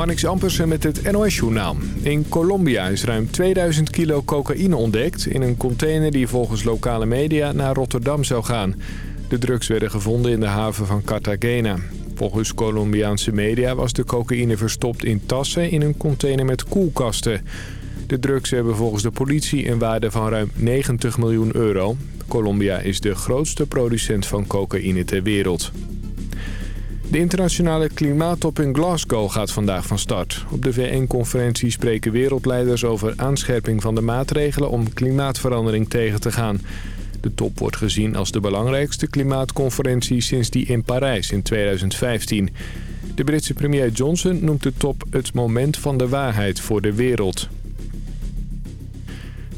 Marnix Ampersen met het NOS-journaal. In Colombia is ruim 2000 kilo cocaïne ontdekt... in een container die volgens lokale media naar Rotterdam zou gaan. De drugs werden gevonden in de haven van Cartagena. Volgens Colombiaanse media was de cocaïne verstopt in tassen... in een container met koelkasten. De drugs hebben volgens de politie een waarde van ruim 90 miljoen euro. Colombia is de grootste producent van cocaïne ter wereld. De internationale klimaattop in Glasgow gaat vandaag van start. Op de VN-conferentie spreken wereldleiders over aanscherping van de maatregelen om klimaatverandering tegen te gaan. De top wordt gezien als de belangrijkste klimaatconferentie sinds die in Parijs in 2015. De Britse premier Johnson noemt de top het moment van de waarheid voor de wereld.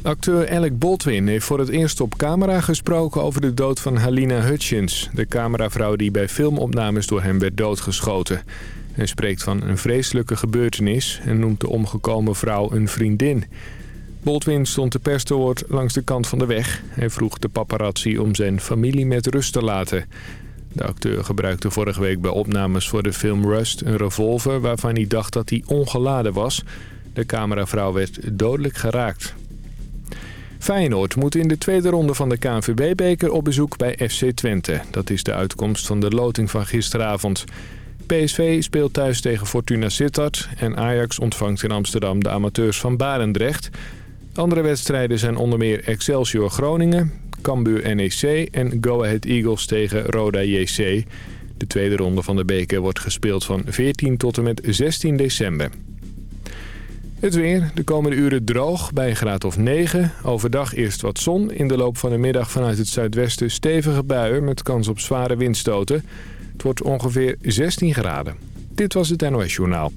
Acteur Alec Baldwin heeft voor het eerst op camera gesproken over de dood van Halina Hutchins. De cameravrouw die bij filmopnames door hem werd doodgeschoten. Hij spreekt van een vreselijke gebeurtenis en noemt de omgekomen vrouw een vriendin. Baldwin stond te woord langs de kant van de weg. Hij vroeg de paparazzi om zijn familie met rust te laten. De acteur gebruikte vorige week bij opnames voor de film Rust een revolver... waarvan hij dacht dat hij ongeladen was. De cameravrouw werd dodelijk geraakt. Feyenoord moet in de tweede ronde van de KNVB-beker op bezoek bij FC Twente. Dat is de uitkomst van de loting van gisteravond. PSV speelt thuis tegen Fortuna Sittard en Ajax ontvangt in Amsterdam de amateurs van Barendrecht. Andere wedstrijden zijn onder meer Excelsior Groningen, Cambuur NEC en Go Ahead Eagles tegen Roda JC. De tweede ronde van de beker wordt gespeeld van 14 tot en met 16 december. Het weer, de komende uren droog bij een graad of 9. Overdag eerst wat zon. In de loop van de middag vanuit het zuidwesten stevige buien met kans op zware windstoten. Het wordt ongeveer 16 graden. Dit was het NOS Journaal.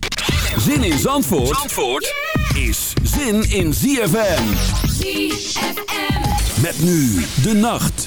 Zin in Zandvoort, Zandvoort is zin in ZFM. ZFM. Met nu de nacht.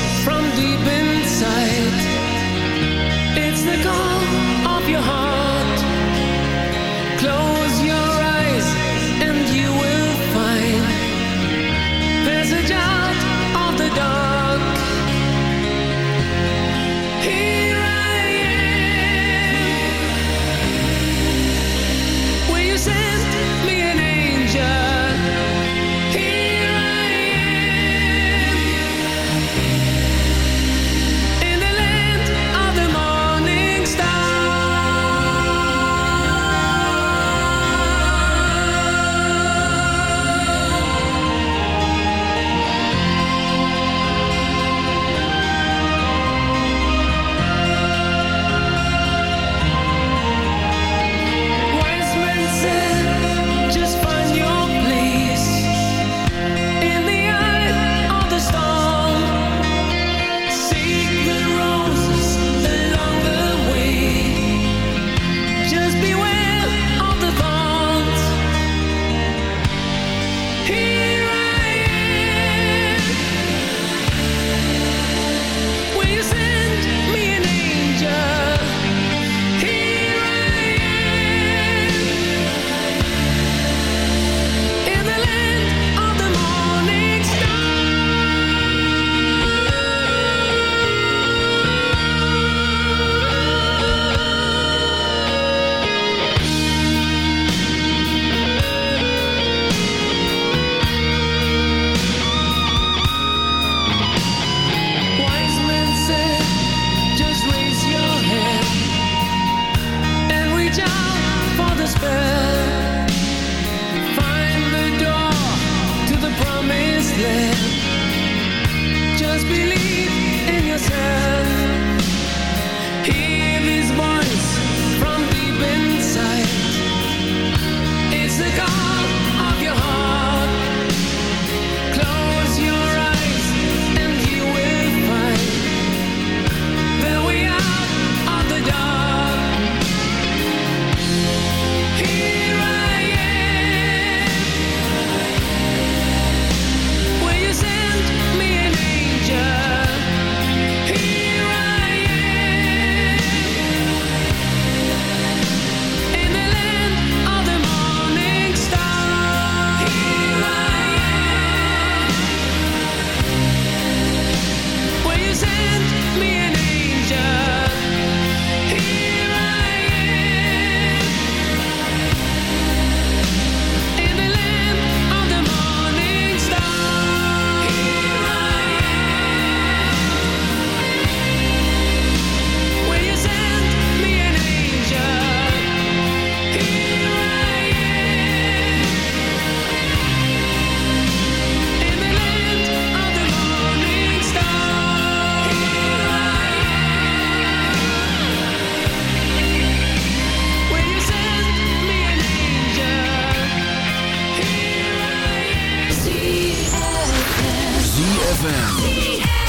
ZFM.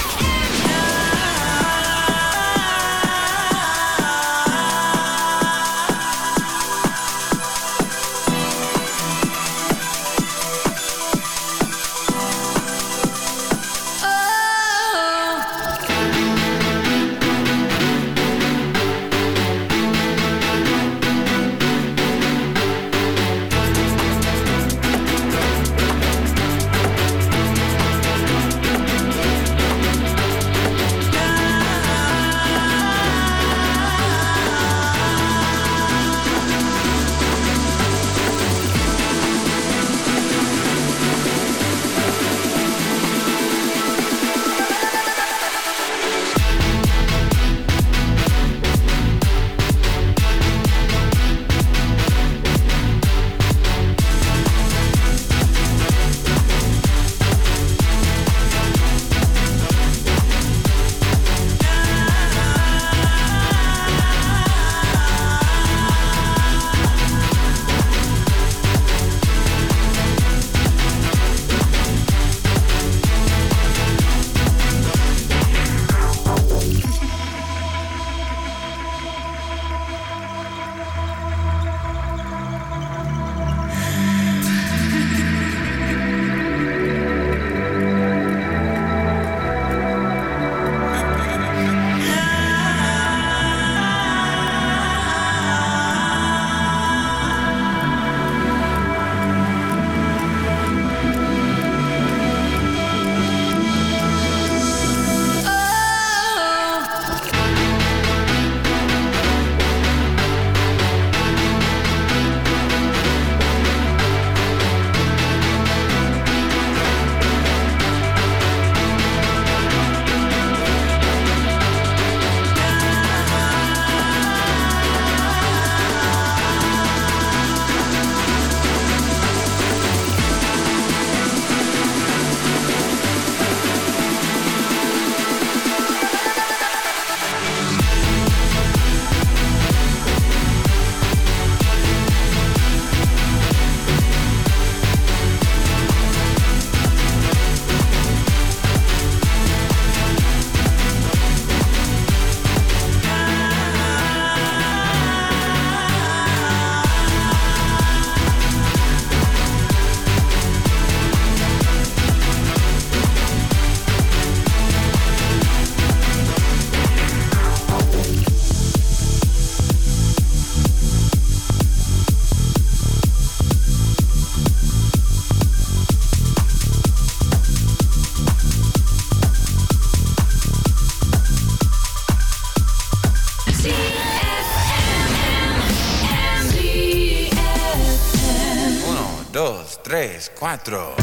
Cuatro.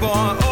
boy.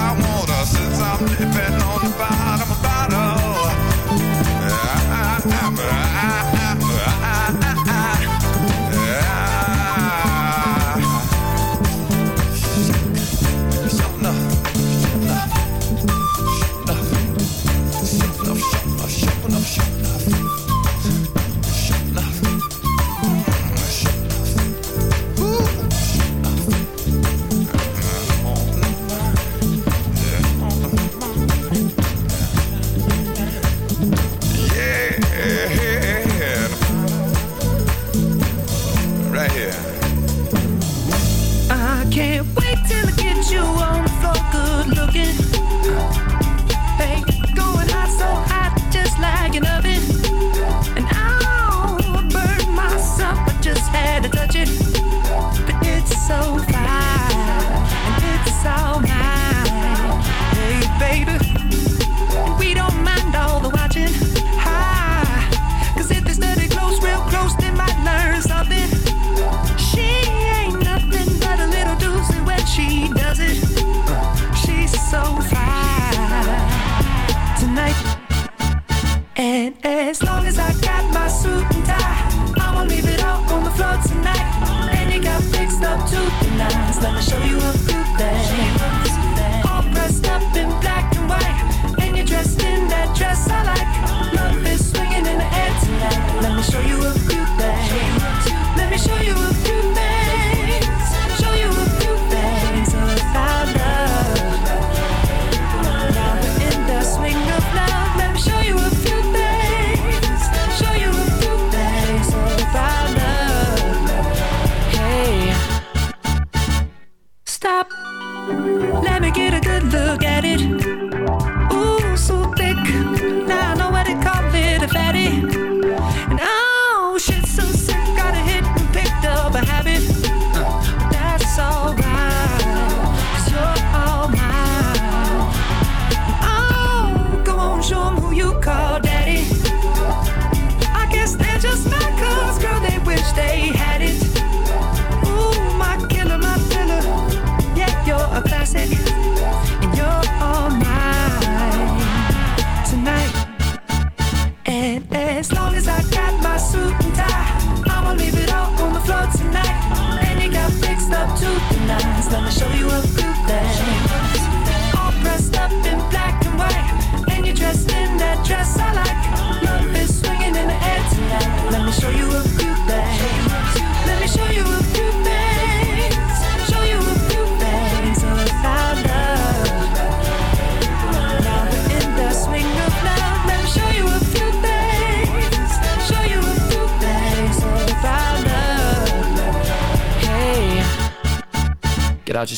I want her since I'm living.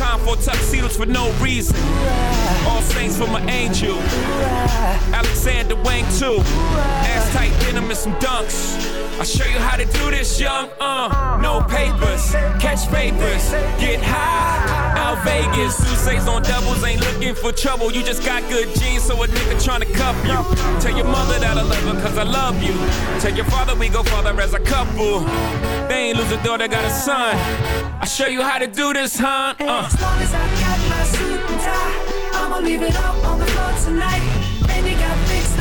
Time for tuxedos for no reason. All saints for my angel. Wang too. Ass tight denim and some dunks. I'll show you how to do this, young. Uh, no papers, catch papers, get high. Out Vegas, Sousa's on doubles, ain't looking for trouble. You just got good genes, so a nigga tryna cuff you. Tell your mother that I love her, cause I love you. Tell your father we go father as a couple. They ain't lose a daughter, got a son. I'll show you how to do this, huh? Uh. As long as I got my suit and tie, I'ma leave it all on the floor tonight. And you got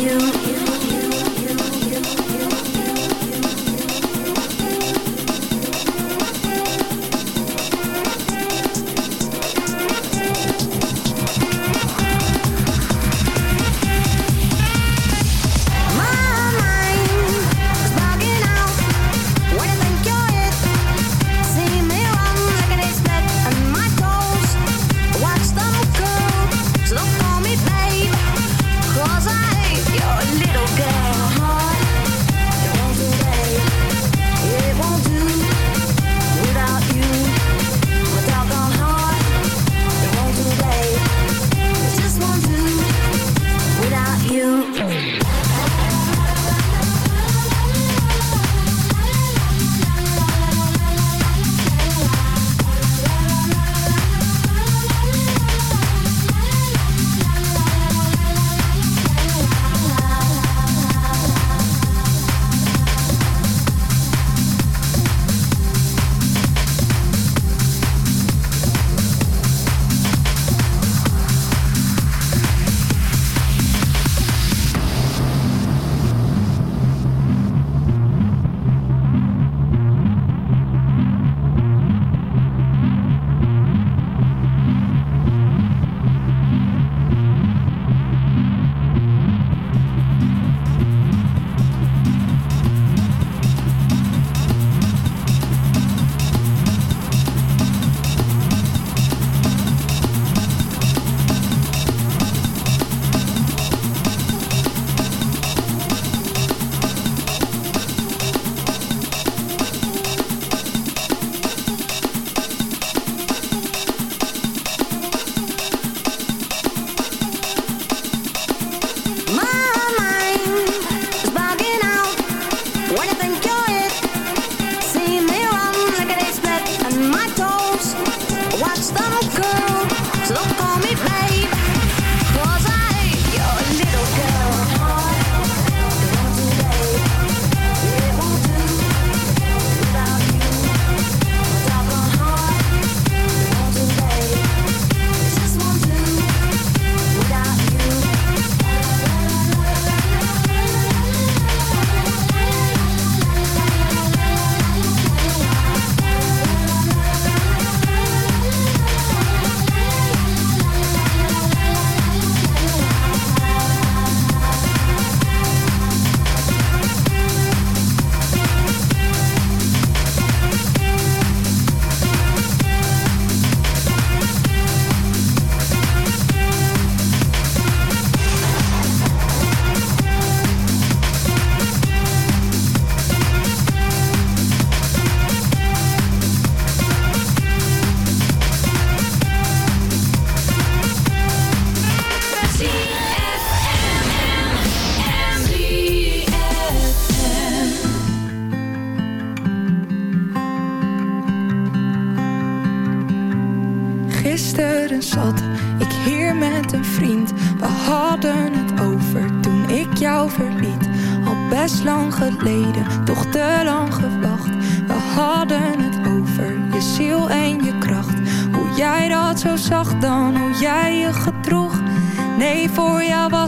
you.